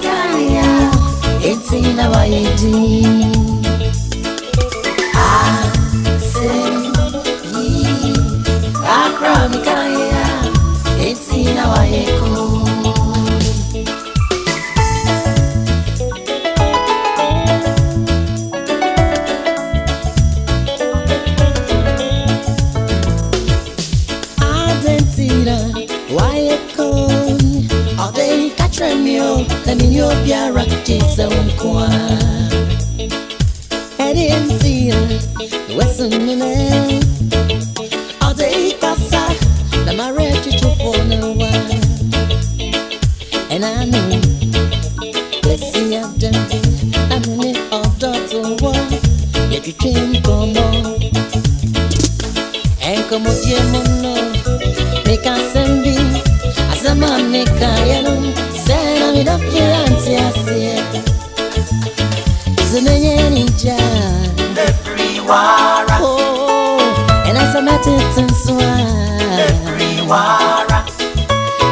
ekhaya insila wayedini aseyiakramikhaya insila wayekho Why it cold? tremio na ninyo biara kicheza umkwa edimzia wesunune odeikasa na marechichofonewa enanu wesiada amene odotowa yetwitwe nkomo enkomo diemono mikasembi azamanekaya bidaffianzi asie zimenyelinja enasamatetinswa oh,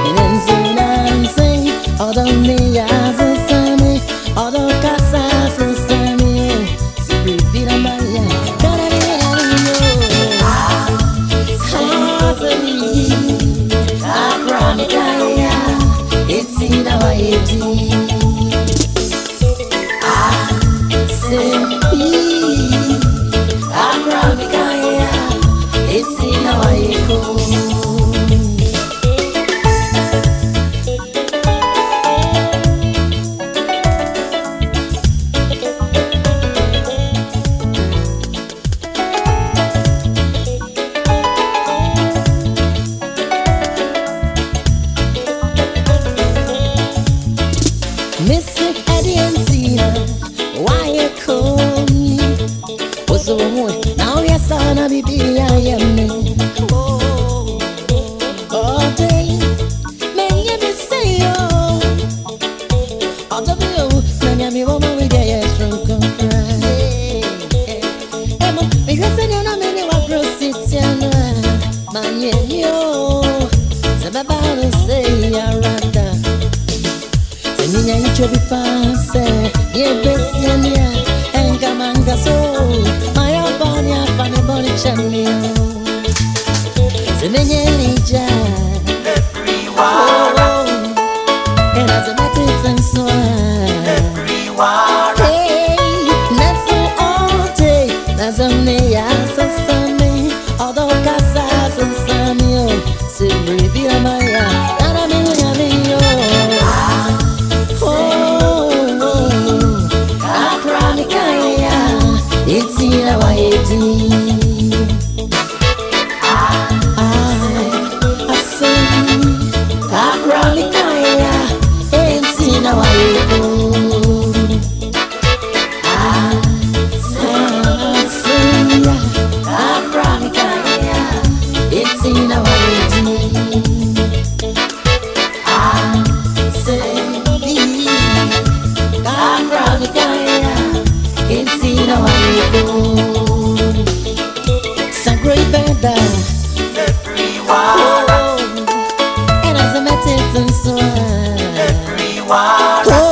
enenzunanze odone baby. Why you call me? What's the one? Now yes, I'm a I am. Colombia, en Camangasó. Kila waeti Kapralikaya Ensina waeko Kapralikaya 我。